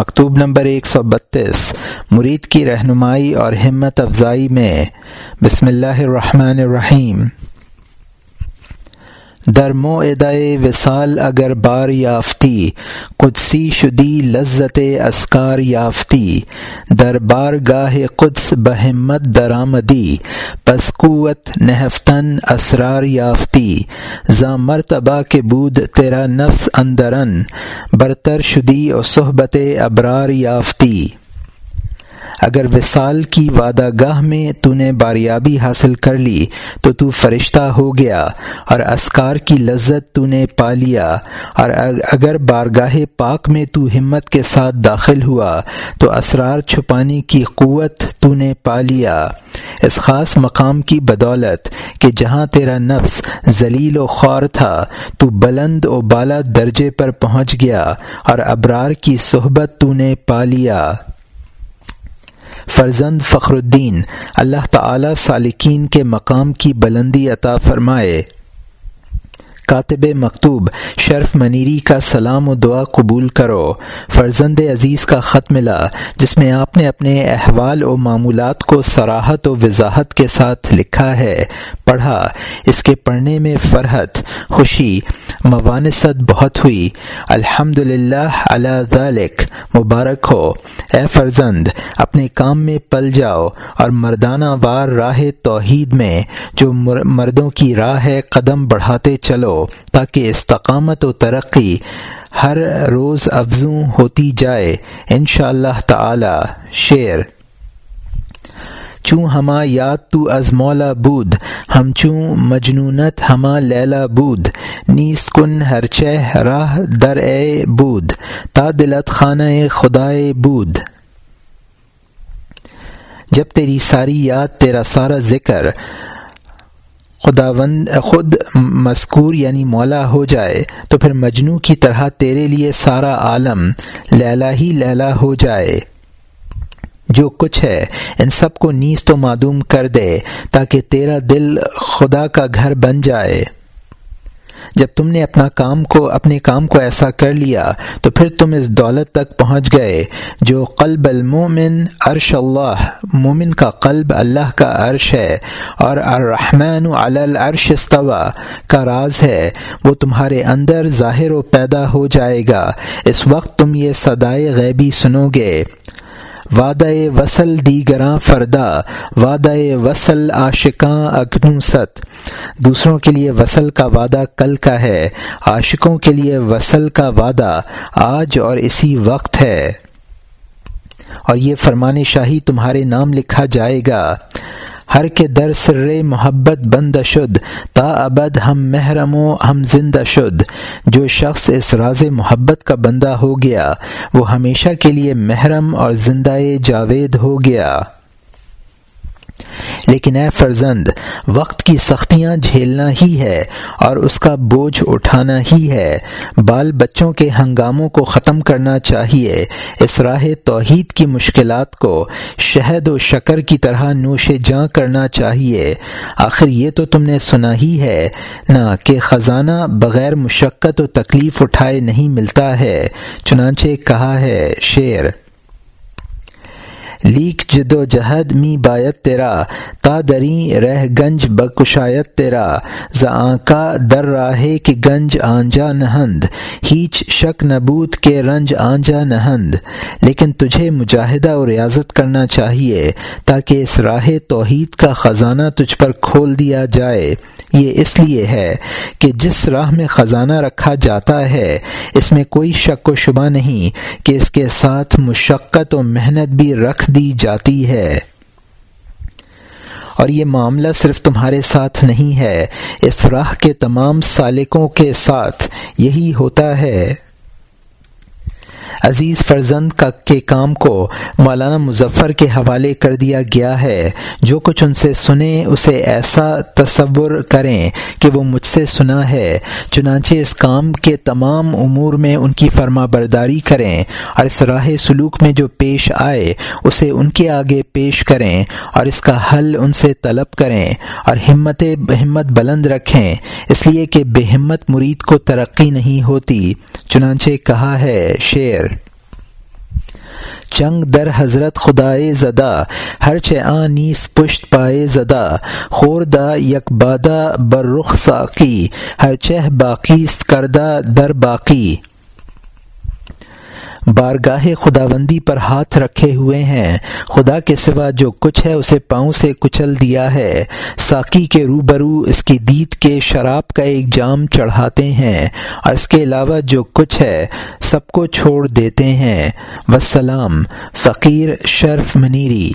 مکتوب نمبر ایک سو بتیس، مرید کی رہنمائی اور ہمت افزائی میں۔ بسم اللہ الرحمن الرحیم۔ در ادائے وصال اگر بار یافتی، قدسی شدی لذت اسکار یافتی، در بار گاہ قدس بہمت درآمدی، پس قوت نہفتن اسرار یافتی ز مرتبہ کے بود تیرا نفس اندرن، برتر شدی و صحبت ابرار یافتی۔ اگر وصال کی وعدہ گاہ میں تو نے باریابی حاصل کر لی تو تو فرشتہ ہو گیا اور اسکار کی لذت تو نے پا لیا اور اگر بارگاہ پاک میں تو ہمت کے ساتھ داخل ہوا تو اسرار چھپانے کی قوت تو نے پا لیا۔ اس خاص مقام کی بدولت کہ جہاں تیرا نفس ذلیل و خوار تھا تو بلند و بالا درجے پر پہنچ گیا اور ابرار کی صحبت تو نے پا لیا۔ فرزند فخر الدین اللہ تعالی سالکین کے مقام کی بلندی عطا فرمائے۔ کاتب مکتوب شرف منیری کا سلام و دعا قبول کرو۔ فرزند عزیز کا خط ملا، جس میں آپ نے اپنے احوال و معمولات کو سراحت و وضاحت کے ساتھ لکھا ہے۔ پڑھا، اس کے پڑھنے میں فرحت، خوشی، موانست بہت ہوئی۔ الحمد للہ ذالک، مبارک ہو۔ اے فرزند، اپنے کام میں پل جاؤ اور مردانہ وار راہ توحید میں، جو مردوں کی راہ ہے، قدم بڑھاتے چلو۔ تاکہ استقامت و ترقی ہر روز افزوں ہوتی جائے۔ ان شاء اللہ تعالی، شعر۔ چوں ہما یاد تو از مولا بود، ہم چوں مجنونت ہما لیلا بود۔ نیس کن ہر چہ راہ در اے بود، تا دلت خانہ خدائے بود۔ جب تیری ساری یاد، تیرا سارا ذکر خداوند، خود مذکور یعنی مولا ہو جائے، تو پھر مجنو کی طرح تیرے لیے سارا عالم لیلا ہی لیلا ہو جائے۔ جو کچھ ہے، ان سب کو نیز تو معدوم کر دے تاکہ تیرا دل خدا کا گھر بن جائے۔ جب تم نے اپنا کام کو اپنے کام کو ایسا کر لیا، تو پھر تم اس دولت تک پہنچ گئے، جو قلب المومن، عرش اللہ۔ مومن کا قلب اللہ کا عرش ہے، اور الرحمن علی العرش استوا کا راز ہے، وہ تمہارے اندر ظاہر و پیدا ہو جائے گا۔ اس وقت تم یہ صدائے غیبی سنو گے۔ وعدہ وصل دیگراں فردا، وعدہ وصل عاشقاں اگنوست دوسروں کے لیے وصل کا وعدہ کل کا ہے، عاشقوں کے لیے وصل کا وعدہ آج اور اسی وقت ہے۔ اور یہ فرمان شاہی تمہارے نام لکھا جائے گا۔ ہر کے در سر محبت بند شد، تا ابد ہم محرم و ہم زندہ شد۔ جو شخص اس راز محبت کا بندہ ہو گیا، وہ ہمیشہ کے لیے محرم اور زندہ جاوید ہو گیا۔ لیکن اے فرزند، وقت کی سختیاں جھیلنا ہی ہے اور اس کا بوجھ اٹھانا ہی ہے۔ بال بچوں کے ہنگاموں کو ختم کرنا چاہیے۔ اس راہ توحید کی مشکلات کو شہد و شکر کی طرح نوش جاں کرنا چاہیے۔ آخر یہ تو تم نے سنا ہی ہے۔ نہ کہ خزانہ بغیر مشقت و تکلیف اٹھائے نہیں ملتا ہے۔ چنانچہ کہا ہے شعر۔ لیک جد و جہد می بایت تیرا، تا دری رہ گنج بکشایت تیرا۔ ز آنکا در راہے کہ گنج آنجا نہند، ہیچ شک نبوت کے رنج آنجا نہند۔ لیکن تجھے مجاہدہ اور ریاضت کرنا چاہیے، تاکہ اس راہ توحید کا خزانہ تجھ پر کھول دیا جائے۔ یہ اس لیے ہے کہ جس راہ میں خزانہ رکھا جاتا ہے، اس میں کوئی شک و شبہ نہیں کہ اس کے ساتھ مشقت و محنت بھی رکھ دی جاتی ہے۔ اور یہ معاملہ صرف تمہارے ساتھ نہیں ہے، اس راہ کے تمام سالکوں کے ساتھ یہی ہوتا ہے۔ عزیز فرزند کا کے کام کو مولانا مظفر کے حوالے کر دیا گیا ہے۔ جو کچھ ان سے سنیں، اسے ایسا تصور کریں کہ وہ مجھ سے سنا ہے۔ چنانچہ اس کام کے تمام امور میں ان کی فرما برداری کریں اور اس راہ سلوک میں جو پیش آئے، اسے ان کے آگے پیش کریں اور اس کا حل ان سے طلب کریں اور ہمت ہمت بلند رکھیں۔ اس لیے کہ بے ہمت مرید کو ترقی نہیں ہوتی۔ چنانچہ کہا ہے شعر چنگ در حضرت خدائے زدہ ہر چہ نیس پشت پائے زدہ خوردہ یک بادہ بر رخ ساقی ہر چہ باقی کردہ در باقی۔ بارگاہ خداوندی پر ہاتھ رکھے ہوئے ہیں۔ خدا کے سوا جو کچھ ہے اسے پاؤں سے کچل دیا ہے۔ ساقی کے روبرو اس کی دید کے شراب کا ایک جام چڑھاتے ہیں۔ اور اس کے علاوہ جو کچھ ہے سب کو چھوڑ دیتے ہیں۔ وسلام، فقیر شرف منیری۔